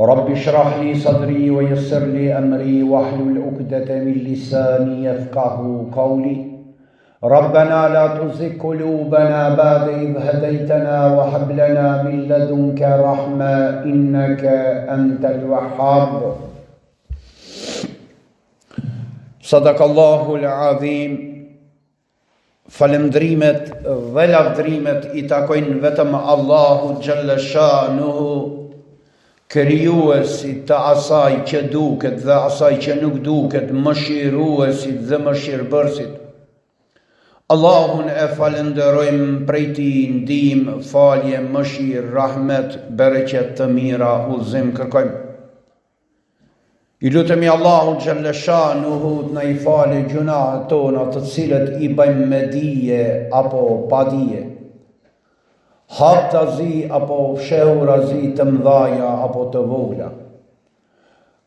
رب اشرح لي صدري ويسر لي أمري واحلل عقدة من لساني يفقه قولي ربنا لا تزغ قلوبنا بعد إذ هديتنا وهب لنا من لدنك رحمة إنك أنت الوهاب صدق الله العظيم Falënderimet dhe lavdrimet i takojnë vetëm Allahut xhalla shanuhu, krijuesit të asaj që duket dhe asaj që nuk duket, mëshiruesit dhe mëshirëbërësit. Allahun e falënderojmë prej tij ndihmë, falje, mëshirë, rahmet, bereqet të mira, udhëzim kërkojmë. I lutemi Allahut xhelle shanuhu të na i falë gjynahet tona të cilat i bëjmë me dije apo pa dije. Haptazi apo fshehurazi të mëdhaja apo të vogla.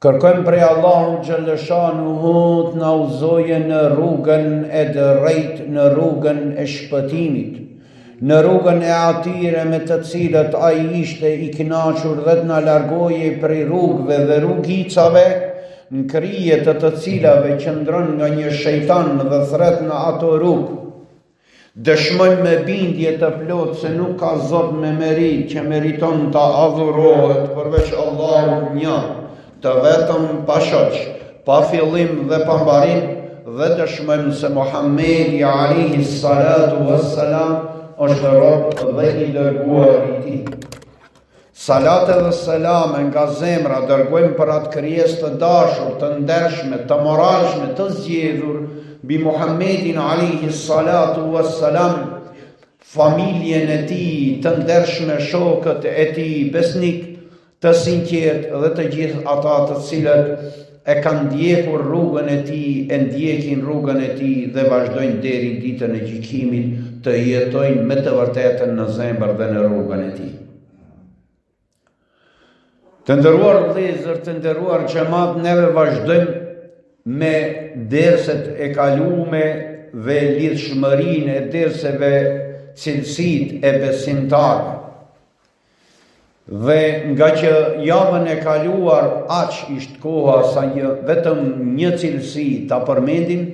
Kërkojmë prej Allahut xhelle shanuhu të na udhëzojë në rrugën e drejtë në rrugën e shpëtimit. Në rrugën e atyre me të cilët ai ishte i kënaqur dhe të na largojë prej rrugëve dhe rrugicave, në krye të të cilave qëndron nga një shejtan dhe thërret në ato rrugë. Dëshmojmë me bindje të plotë se nuk ka Zot me meritë që meriton të adhurohet përveç Allahut një, Të vetëm pa shok, pa fillim dhe pa mbarim, dhe dëshmojmë se Muhammedi alejhi salatu ve selam është rob dhe i dërguari i tij. Salate dhe selame nga zemra dërgojmë për atë krijesë të dashur, të ndershme, të moralshme, të zgjedhur, mbi Muhammedin alejhi salatu ve selam, familjen e tij të ndershme, shokët e tij besnikë, të sinqertë dhe të gjithë ata të cilët e kanë ndjekur rrugën e tij, e ndjekin rrugën e tij dhe vazhdojnë deri ditën e gjykimit të jetojnë me të vërtetën në zemër dhe në rrugën e tij. Të nderuar vëllezër, të nderuar xhemat neve vazhdojmë me derset e kalume dhe lidhshmërinë e derseve cilësitë e besimtarit. Dhe ngaqë javën e kaluar aq ishte koha sa vetëm një cilësi ta përmendim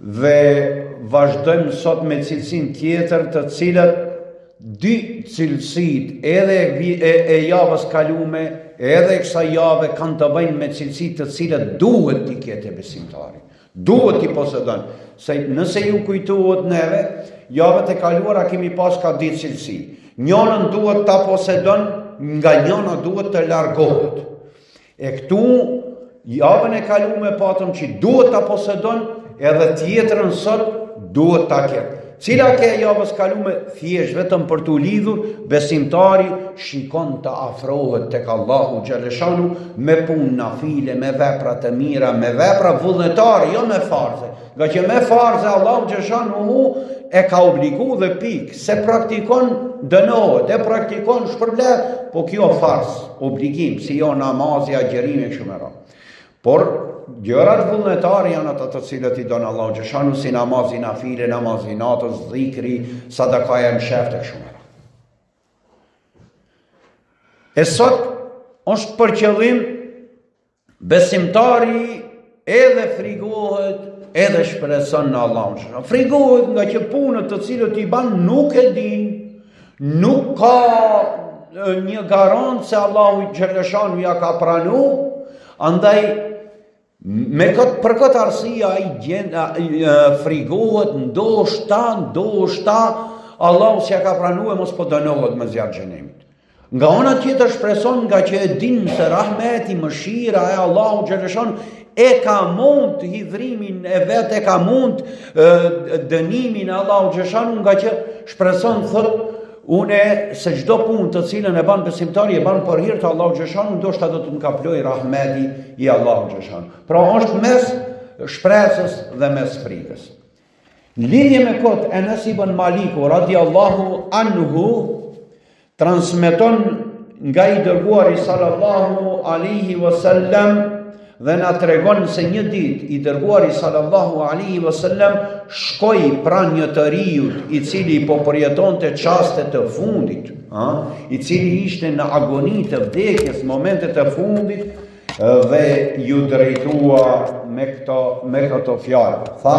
dhe vazhdojmë sot me cilësinë tjetër të cilat dy cilësitë edhe e, e javës kalume edhe kësaj jave kanë të bëjnë me cilësitë të cilat duhet t'i ketë besimtari. Duhet t'i posedon, se nëse ju kujtohet neve, javët e kaluara kemi pas ka dy cilësi. Njënën duhet ta posedon, nga njëna duhet të largohet. E këtu, javën e kalume patëm që duhet ta posedon, edhe tjetrën sot duhet ta ketë. Si dhe ke javës kalume, thjesht vetëm për t'u lidhur, besimtari shikon të afrohet tek Allahu xheleshanuhu me punë nafile, me vepra të mira, me vepra vullnetare, jo me farze. Ngaqë me farze Allahu xheleshanuhu e ka obligu dhe pikë, s'e praktikon dënohet, e praktikon shpërblet, po kjo farz, obligim, si janë namazi, agjërimi e shumë tjera. Por, gjërat vullnetare janë ato të cilat i don Allahu xheleshanuhu si namazi nafile, namazi natës, dhikri, sadakaja në fshehtë e shumë. E sot, është për qëllim, besimtari edhe frigohet, edhe shpreson në Allahun xheleshanuhu. Frigohet ngaqë punët të cilat i ban nuk e din, Nuk ka një garant se Allahu xheleshanuhu ia ka pranu, andaj me këtë, për këtë arsye ai edhe, frigohet, ndoshta, ndoshta, Allahu s'ia ka pranu e mos po dënohet me zjarr xhehenemit. Nga ana tjetër shpreson ngaqë e din se rahmeti, mëshira e Allahut xheleshanuhu e ka mund hidhërimin e vet e ka mund dënimin e Allahut xheleshanuhu ngaqë shpreson thotë unë se çdo punë të cilën e bën besimtari e bën për hir të Allahut xheleshanuhu ndoshta do të më kaplojë rahmeti i Allahut xheleshanuhu. Pra është mes shpresës dhe mes frikës. Në lidhje me këtë, Enes ibn Maliku, radiallahu anhu, transmeton nga i dërguari sallallahu alejhi ve sellem dhe na tregon se një ditë i dërguari sallallahu alejhi ve sellem shkoi pranë një të riut i cili po përjetonte çaste të fundit, a? i cili ishte në agoni të vdekjes, momentet e fundit, dhe ju drejtua me këto fjarë. Tha,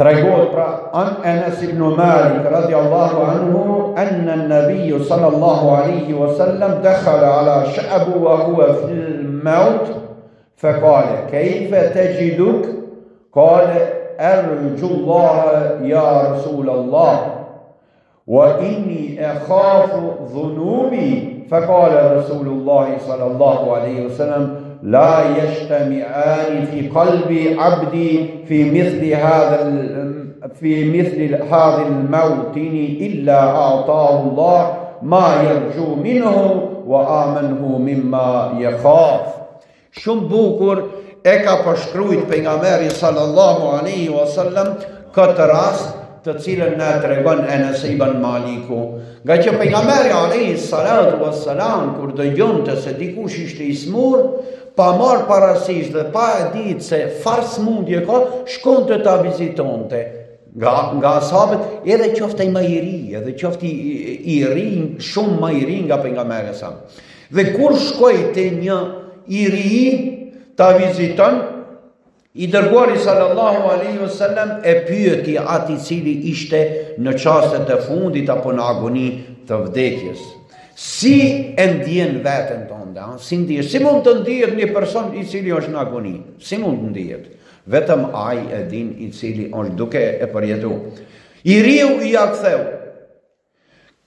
ترجمة عن أنس بن مالك رضي الله عنه أن النبي صلى الله عليه وسلم دخل على شعب وهو في الموت فقال كيف تجدك قال أرجو الله يا رسول الله وإني أخاف ذنوبي فقال رسول الله صلى الله عليه وسلم لا يجتمعان في قلب عبدي في مثل هذا في مثل هذا الموت إلا أعطاه الله ما يرجو منه وآمنه مما يخاف Shumë bukur e ka përshkrujt Pejgamberi sallallahu aleyhi wa sallam këtë rast të cilën na e tregon Enes ibn Maliku. Ngaqë Pejgamberi aleyhi salatu wa salam kur dëgjonte se dikush ishte i smurë, pa marrë parasysh dhe pa e ditë se çfarë sëmundje ka, shkonte ta vizitonte nga, nga ashabët, edhe qoftë ai ma i ri, edhe qoftë i, i, i ri, shumë ma i ri nga Pejgamberi sallallahu Dhe kur shkoi te një i ri ta viziton, i dërguari sallallahu alaihi wasallam e pyeti atë i cili ishte në çastet e fundit apo në agoni të vdekjes. Si e ndjen veten tënde, si ndjesh, si mund të ndihet një person i cili është në agoni? Si mund të ndihet? Vetëm ai e din i cili është duke e përjetu. I riu ia ktheu,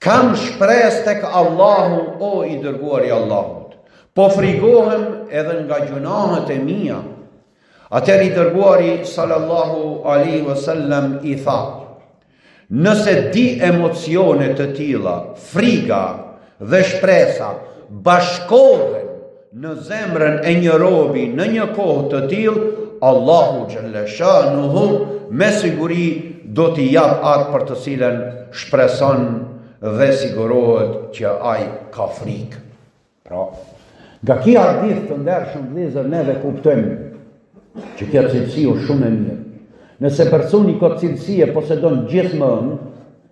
Kam shpresë tek Allahu o i dërguari i Allahut. Po frigohem edhe nga gjunahet e mia. Atëherë i dërguari sallallahu alaihi wasallam i tha: Nëse dy emocione të tilla, friga dhe shpresa bashkohen në zemrën e një robi në një kohë të tillë, Allahu xhallashanuhu me siguri do t'i jap atë për të cilën shpreson dhe sigurohet që ai ka frikë. Pra, nga ky hadith të ndershëm vëllezër ne e kuptojmë që kjo cilësi është shumë e mirë. Nëse personi këtë cilësi e posedon gjithmonë,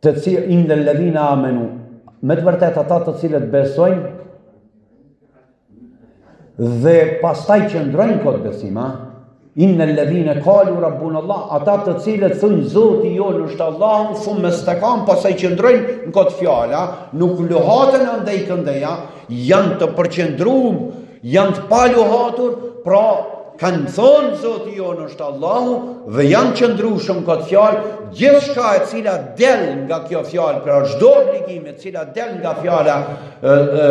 Të cilët innel-ledhine amenu, me të vërtetë ata të cilët besojnë, dhe pastaj qëndrojnë në këtë besim, innel-ledhine kalu rabbun Allah, ata të cilët thonë zoti jonë është Allahu, thumme stekamu, pastaj qëndrojnë në këtë fjalë, nuk luhaten andej këndeja, Janë të përqendrum, janë të paluhatur, pra kanë thonë Zoti jonë është Allahu dhe janë qëndrueshëm në këtë fjalë, gjithçka e cila del nga kjo fjalë, pra çdo obligim e cila del nga fjala e, e,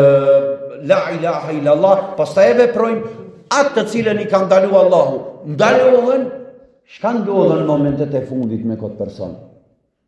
la ilaha ila Allah, pastaj e veprojnë atë të cilën i ka ndalu Allahu. Ndalohen, çka ndodh në momentet e fundit me këtë person?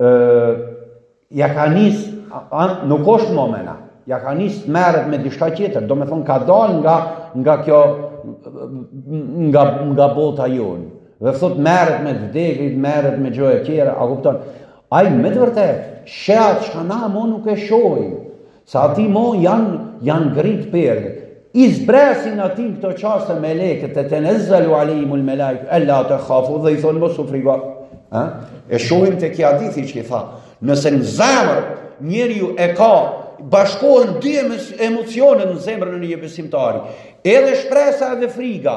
Ë ja ka nis nuk është më me na. Ja ka nis të merret me diçka tjetër, domethënë ka dalë nga nga kjo nga nga bota jonë. Dhe thot merret me vdekje, merret me gjëra të tjera, a kupton? Ai me të vërtetë, sheh atë çka na më nuk e shohim. Se atij mo janë janë ngrit perdet. I zbresin atij në këto çaste meleket, tetenezzelu alejhimul melaike, ella tekhafu dhe i thonë mos u frigo. Ha? E shohim te ky hadithi që i tha, nëse në zemër njeriu e ka bashkohen dy emocione në zemrën e një besimtari, edhe shpresa edhe friga,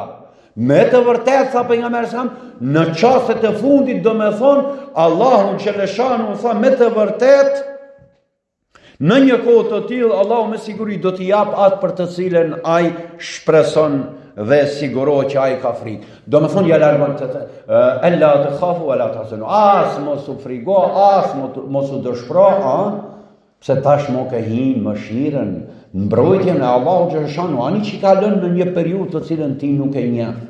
Me të vërtetë, tha pejgamberi a.s., në çastet e fundit domethënë, Allahu xheleshanuhu, tha me të vërtetë, Në një kohë të tillë, Allahu me siguri do t'i jap atë për të cilën ai shpreson dhe sigurohet që ai ka frikë. Domethënë, ia largon të të, ella tekhafu, ve la tahzenu, as mos u frigo, as mos u dëshpro, a? Pse tashmë ke hy në mëshirën, mbrojtjen e Allahu xheleshanuhu, ani që ka lënë në një periudhë të cilën ti nuk e njef.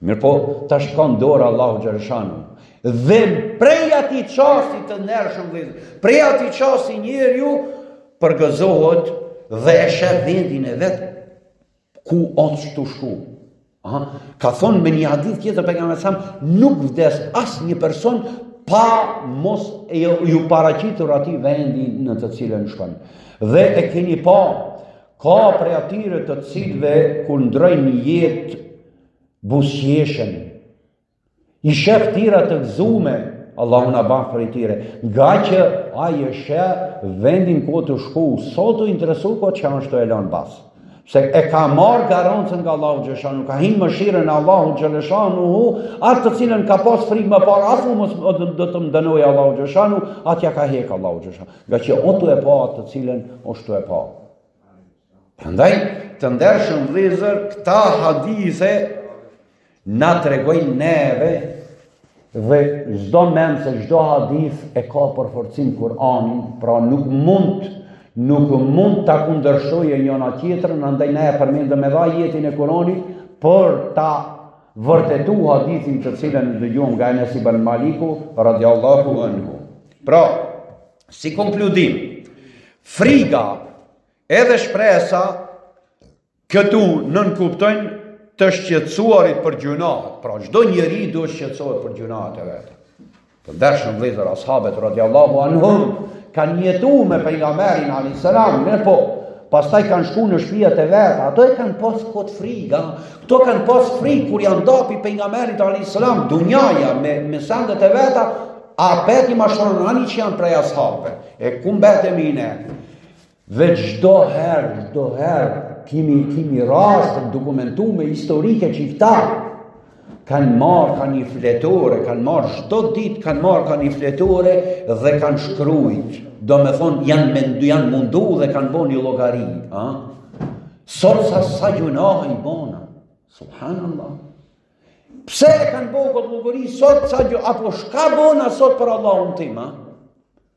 Mirëpo, tash e ka në dorë Allahu xhelleshanuhu. Dhe prej atij çasti të ndershëm dhe prej atij çasti njeriu përgëzohet dhe e shef vendin e vet ku osht tu shku. Aha. Ka thonë me një hadith tjetër Pejgamberi alejhis selam, nuk vdes asnjë person pa mos iu, iu paraqitur atij vendi në të cilën shkon. Dhe e keni pa, ka prej atyre të cilëve kur ndrojnë jetë Buzëqeshin. I shef ftyra të gëzume, Allahu na baftë prej tyre, ngaqë ai e sheh vendin ku osht tu shku, s'osht tu i interesu kjo që është tu e lon mbas. Se e ka marrë garancën nga Allahu xhelleshanuhu, ka hi n'mëshirën e Allahu xhelleshanuhu, atë të cilën ka pas frikë më parë, a thu mos do të më dënojë Allahu xhelleshanuhu, atë ja ka hek Allahu xhelleshanuhu. Ngaqë osht tu e pa atë të cilën osht tu e pa. Prandaj, të ndershëm vëllezër, këta hadithe na tregojnë neve dhe s'do mend se çdo hadith e ka përforcim Kur'anin, pra nuk mund nuk mund ta kundërshtojë njana tjetrën, andaj ne e përmendëm edhe ajetin e Kur'anit për ta vërtetu hadithin të cilën e dëgjuam nga Enes ibn Maliku radiallahu anhu. Pra, si konkludim, friga Edhe shpresa këtu nënkuptojnë të shqetësuarit për gjynahet. Pra çdo njeri duhet të shqetësohet për gjynahet e veta. Të ndershëm vëllezër ashabet radiallahu anhum kanë jetu me pejgamberin alejhis selam, mirëpo pastaj kanë shku në shpijat e veta, ato e kanë pas kët frikë, këto kanë pas frikë kur janë nda pi pejgamberit alejhis selam, dunjaja me, me sendet e veta, a po t'i mashtron, ani që janë prej ashabëve, e ku mbetemi ne, Dhe çdo herë, çdo herë kimi kimi raste dokumentume historike qi kta kanë marrë ka një fletore, kanë marrë çdo ditë kanë marrë ka një fletore dhe kanë shkrujt. Domethonë janë mendu janë mundu dhe kanë bo një llogari, ha? Sot sa sa gjynahe i bona. Subhanallah. Pse e kanë bo këtë llogari sot sa gjë apo çka bona sot për Allahun tim, ha?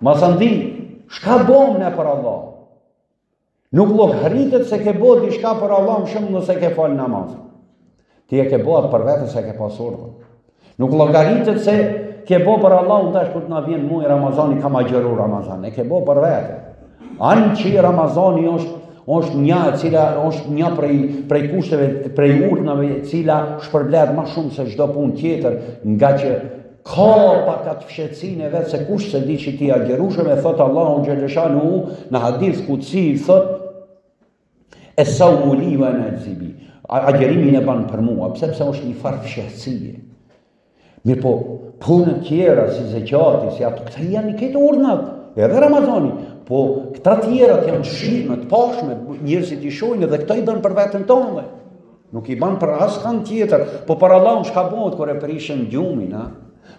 Masandej, shka bom ne për Allah? Nuk llogaritet se ke bo dishka për Allah më shumë nëse ke falë namaz. Ti e ke bo atë për vete se e ke pas urdhën. Nuk llogaritet se ke bo për Allahun tash kur të na vjen muaji Ramazani kam agjëru Ramazan. E ke bo për vete. Ani që Ramazani është është një e cila është një prej prej kushteve prej urdhnave e cila shpërblet më shumë se çdo punë tjetër nga që Ka pak atë fshehtësinë e vet se kush se di që ti agjërueshëm e thotë Allahu xheleshanuhu në hadith kudsi thotë es-saumu li ve ene exhzi bihi. Agjërimin e ban për mua, pse pse është një farë fshehtësie. Mirëpo, punët tjera si zeqati, si ato, këta janë krejt urdhnat, edhe Ramazani, po këta tjerat janë shirë, të pashme, njerëzit i shohin dhe këta i ban për veten tonve. Nuk i ban për askan tjetër, po për Allahun shka bëhet kur e prishën gjumin, a?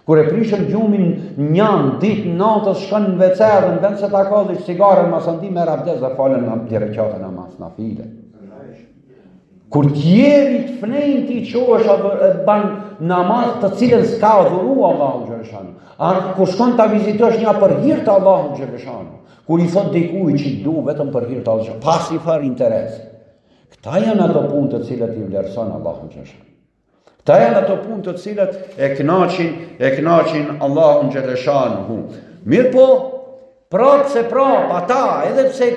Kur e prishën gjumin njanë, ditë, natës, shkon në vece, në vend se ta kallë cigaren, masandi merr abdes dhe falën dy reqate namaz nafile. Kur tjerët flejnë ti çohesh e ban namaz të cilën s'ka urdhëru Allahu xheleshanuhu. A kur shkon ta vizitosh një për hir të Allahu xheleshanuhu. Kur i thot dikujt që i du vetëm për hir të Allahu xheleshanuhu. Pa asnji farë interesi. Këta janë ato punë të cilat i vlerëson Allahu xheleshanuhu. Këta janë ato punë të cilat e kënaqin, e kënaqin Allahu xheleshanuhu. Mirëpo, prapë se prapë, ata edhe pse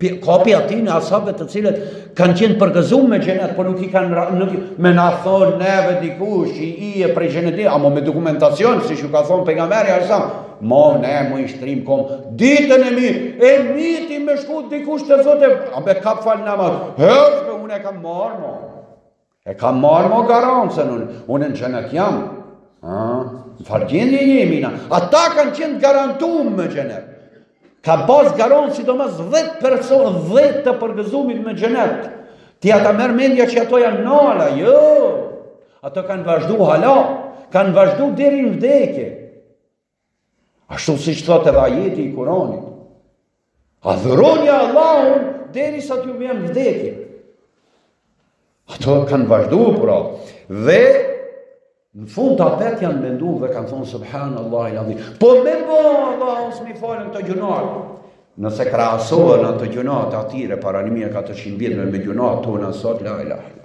ka pas aty në ashabët të cilët kanë qenë përgëzum me xhenet, por nuk i kanë ra, nuk, me na thonë neve dikush ti je prej xhenetit, amo me dokumentacion, siç ju ka thonë pejgamberi, Mo ne mo i shtrim komt, ditën e mi. E mi ti me shku dikush të thotë, a be ka falë namaz. Hë po unë e kam marr mo. E kam marr mo garancën unë. Unë në xhenet jam. Ë, në çfarë gjendje jemi na. Ata kanë qenë garantum me xhenet. Ka pas garant sidomos 10 persona, 10 të përgëzumit me xhenet. Ti a ta merr mendja që ato janë nal, a, jo. Ato kanë vazhdu hala, kanë vazhdu deri në vdekje. Ashtu siç thot edhe ajeti i Kuranit, adhuroni Allahun derisa t'ju vjen vdekja. Ato kanë vazhdu, pra, dhe në fund apet janë mendu dhe kanë thonë subhanallahil adhim. Po me bo Allahu s'm'i fal këto gjunat. Nëse krahasohen ato gjunat e atyre para 1400 vjetëve me gjunat tona sot la ilahe.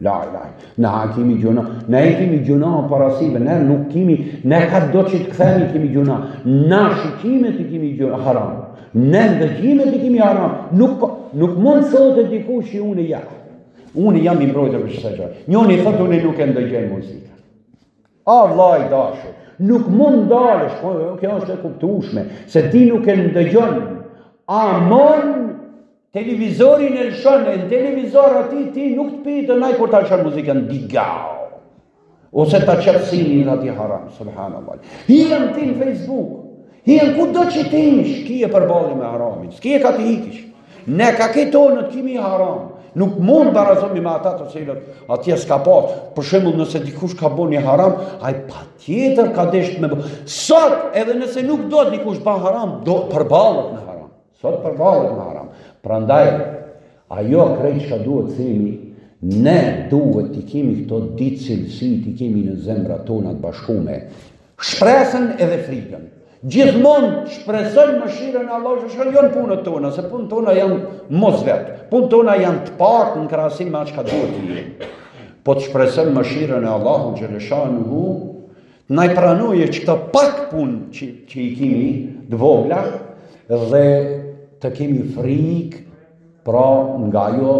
Laj, laj, na kimi gjuna, ne i kimi gjunat para syve, ne nuk kimi, na kado që të këthemi kimi gjuna, në shikimet i kimi gjuna, haram, në ndëgjimet i kimi haram, nuk, po, nuk mund të thotë dikush që unë jam, unë jam i mbrojtë prej kësaj gjoje, njoni thotë unë nuk e ndëgjoj muzika. A vlla i dashur, nuk mund dalësh, po, kjo është e kuptushme, se ti nuk e ndëgjon, amo Televizorin e lëshon, e në televizor ati ti nuk të pitën ai kur ta lëshon muzikën digau. Ose të qërësini dhe ati haram, subhanallah. Hien ti në Facebook, hien kudo që të hish, kie përballje me haramin, s'kie ka të hikish. Ne ka këto anët kimi haram, nuk mund të barazohemi me ata të cilët atje s'ka pas. Për shembull, nëse dikush ka bo një haram, ai patjetër ka dashtë me bo. Sot, edhe nëse nuk do dikush të bën haram, do përballet me haram. Sot përballet me haram. Prandaj, ajo krejt çka duhet të themi, ne duhet t'i kemi këto dy cilësi, t'i kemi në zemrat tona të bashkume, shpresën edhe frikën. Gjithmonë të shpresojmë në mëshirën e Allahut xheleshanuhu, jo në punët tona, se punët tona janë mos vet. Punët tona janë të paktë në krahasim me atë çka duhet të jemi. Po të shpresojmë në mëshirën e Allahut xheleshanuhu Na i pranojë që këta pak punë që, që i kemi të vogla dhe të kemi frikë pra nga ajo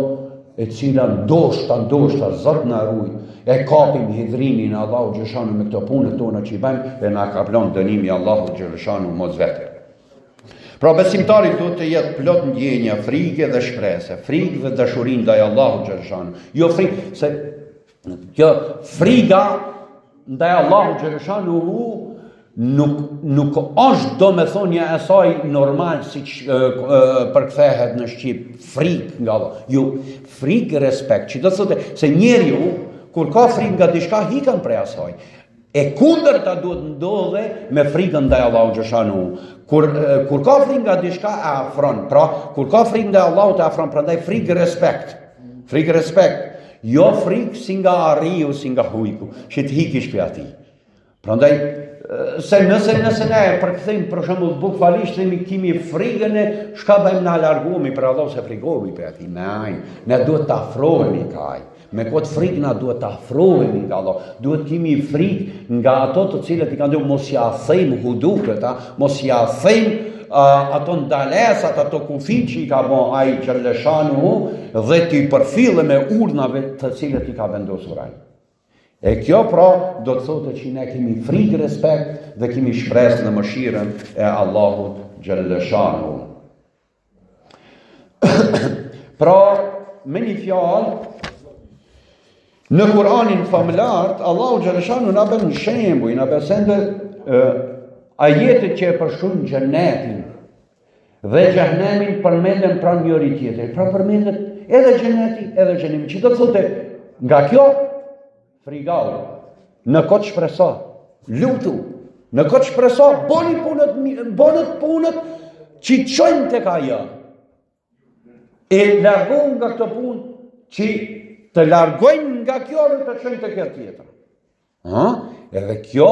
e cila ndoshta, ndoshta, Zot na ruj, e kapim hidhërimin e Allahu xheleshanuhu me këto punët tona që i bëjmë dhe na kaplon dënimi i Allahu xheleshanuhu, mos vet. Pra besimtari duhet të jetë plot ndjenja, frike dhe shprese, frikë dhe dashuri ndaj Allahu xheleshanuhu. Jo frikë, se Kjo friga ndaj Allahu xheleshanuhu nuk, nuk është domethonë një esaj normal siç përkthehet në shqip frikë nga Allahu. Jo, frikë respekt, që do të thotë se njeriu, kur ka frikë nga diçka, hikën prej asaj. E kundërta duhet të ndodhë me frikën ndaj Allahut xheleshanuhu. Kur kur ka frikë nga diçka e afron. Pra, kur ka frikë ndaj Allahut e afron, prandaj frikë respekt. Frikë respekt. Jo frikë si nga arriu, si nga hujku, që të hikish prej atij. Prandaj, se nëse nëse ne e përkthejmë për shembull bukvalisht themi kimi frikën e çka bëjmë na largohemi prej Allahut se frikohemi prej atij. Ne, ne duhet të afrohemi ka ai. Me këtë frikë na duhet të afrohemi nga Allahu, duhet të kemi frikë nga ato të cilat i ka ndalu, mos ia thejmë hududet, mos ia thejmë ato ndalesat, ato kufijt që i ka bo ai xheleshanuhu, dhe t'i përfillemi urdhnave të cilat i ka vendosur ai. E kjo pra do të thotë që ne kemi frikë respekt dhe kemi shpresë në mëshirën e Allahut xheleshanuhu. Pra, me një fjalë, në Kur'anin famëlartë, Allahu xheleshanuhu na bie shembuj, na bie sende, ajetet që e përshkrujnë xhenetin dhe xhehenemin përmenden pranë njëri-tjetrit, pra përmenden edhe xheneti, edhe xhehenemi, që do të thotë, nga kjo, Frigohu, në kot shpreso, lutu, në kot shpreso, boni punët, boni punët, që të çojnë tek ajo. E largohu nga këto punë, që të largojnë nga kjo dhe të çojnë te kjo tjetër. Ha? Edhe kjo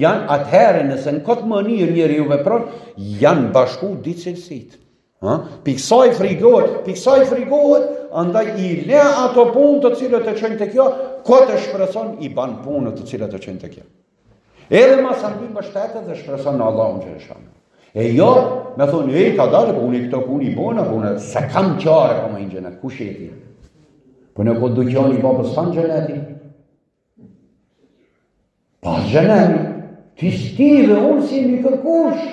janë atëherë nëse në këtë mënyrë njeriu vepron, janë bashku dy cilësitë. Ha? Pi ksaj frigohet, pi ksaj frigohet, andaj i le ato punë të cilat të çojnë te kjo, këtë shpreson i ban punët të cilat të çojnë te kjo. Edhe masandej mbështetet dhe shpreson në Allahun xheleshanuhu. E jo, me thonë, e, kadalë, po unë i këto punë i bona, po unë s'e kam çare pa me hi n'xhenet, ku sheti? Po në këtë dukjoni, po për së xheneti? Pa xheneti, ti stive, unë si një kërkush,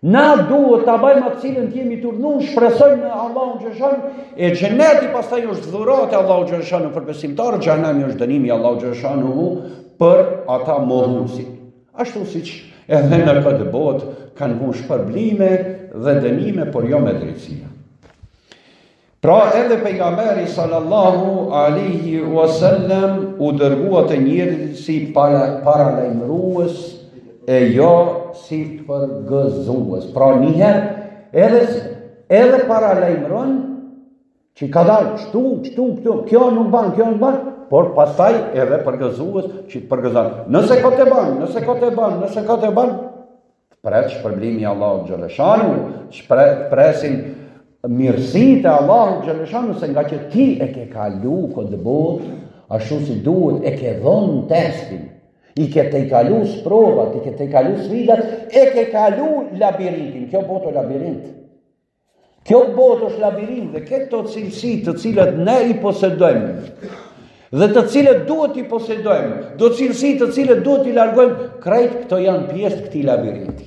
Na duhet ta bajmë atë cilën të jemi t'urdhnuar, shpresojmë në Allahun xheleshanuhu, e xheneti pastaj është dhuratë e Allahut xheleshanuhu për besimtarë, xhehenemi është dënimi i Allahut xheleshanuhu për ata mohuesi. Ashtu siç edhe në këtë botë kanë vunë shpërblime dhe dënime, por jo me drejtësi. Pra edhe Pejgamberi sallallahu alaihi wasallam u dërgua te njerëzit si para paralajmërues e jo si përgëzues. Pra njëherë edhe edhe paralajmëron që kadalë kështu, kështu, kështu, kjo nuk ban, kjo nuk ban, por pastaj edhe përgëzues që të përgëzon. Nëse këtë e ban, nëse këtë e ban, nëse këtë e ban, Të pret shpërblimi i Allahut xheleshanuhu, të pret, të presin mirësitë e Allahut xheleshanuhu, se ngaqë ti e ke kalu këtë botë, ashtu si duhet e ke dhonë testin, i ke tejkalu sprovat, i ke tejkalu sfidat, e ke kalu labirintin, kjo botë o labirint. Kjo botë është labirint dhe këto cilësi të cilat ne i posedojmë dhe të cilat duhet t'i posedojmë, do cilësi të cilat duhet t'i largojmë, krejt këto janë pjesë të këtij labirinti.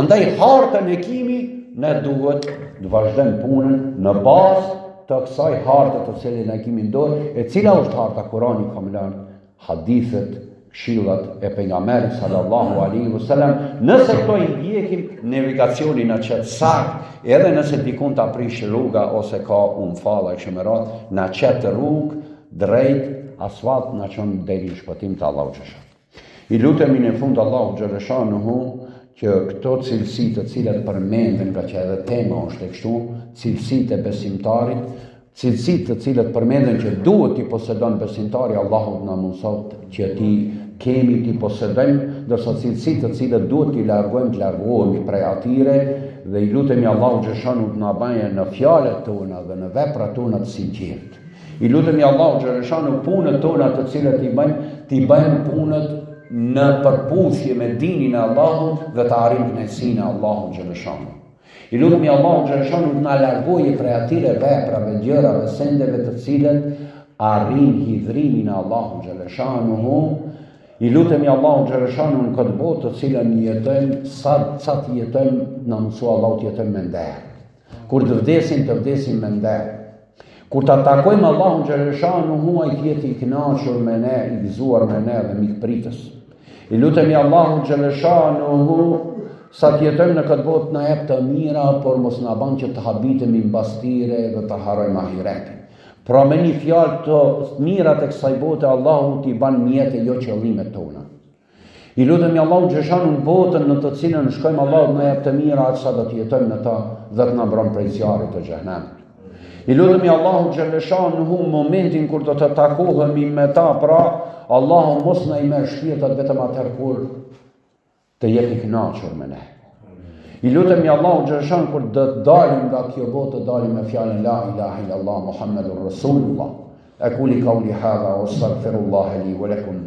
Andaj hartën e kimi, ne duhet të vazhdojmë punën në bazë të kësaj harte të cilën e kimi n'dorë, e cila është harta Kurani famëlartë, hadithet, këshillat e pejgamberit sallallahu alaihi wasallam, nëse këto i ndjekim, navigacioni na qet saktë, edhe nëse dikun ta prish rruga ose ka un falla kështu me radhë, na qet rrugë drejt asfalt na çon deri në shpëtim te Allahu xheleshanuhu. I lutemi në fund Allahut xheleshanuhu që këto cilësi të cilat përmenden ngaqë edhe tema është e kështu, cilësitë e besimtarit Cilësitë të cilët përmenden që duhet t'i posedon besimtari Allahu na mundësoftë që t'i kemi t'i posedojmë, ndërsa cilësitë të cilët duhet t'i largojmë të largohemi prej atyre dhe i lutemi Allahut xheleshanuhu të na bëjë në fjalët tona dhe në veprat tona të sinqertë. I lutemi Allahut xheleshanuhu punët tona të cilat i bëjmë t'i bëjmë punët në përputhje me dinin e Allahut dhe të arrijmë kënaqësinë e Allahut xheleshanuhu. I lutemi Allahut xheleshanuhu të na largojë prej atyre veprave, gjërave, sendeve të cilët arrijnë hidhërimin e Allahut xheleshanuhu. I lutemi Allahut xheleshanuhu në këtë botë të cilën jetojmë, sa sa të jetojmë, na mundëso Allahu të jetojmë me nder. Kur të vdesim, të vdesim me nder. Kur ta takojmë Allahun xheleshanuhu ai të jetë i kënaqur me ne, i gëzuar me ne dhe mikpritës. I lutemi Allahut xheleshanuhu sa të jetojmë në këtë botë na ep të mira, por mos na ban që të habitemi mbas tyre dhe të harrojmë ahiretin. Pra me një fjalë të mirat e kësaj bote Allahu t'i ban mjete e jo qëllimet tona. I lutemi Allahut xheleshanuhu në botën në të cilën shkojmë Allahu të na japë të mira aq sa do të jetojmë në ta dhe të na mbron prej zjarrit të xhehenemit. I lutemi Allahut xheleshanuhu momentin kur do të takohemi me ta, pra Allahu mos na i merr shpirtat vetëm atëherë kur të jetë i kënaqur me ne. I lutemi Allahut xheleshanuhu kur do të dalim nga kjo botë, të dalim me fjalën la ilaha illallah muhammedur rasulullah. Aquli qawli hadha wa astaghfirullaha li wa lakum.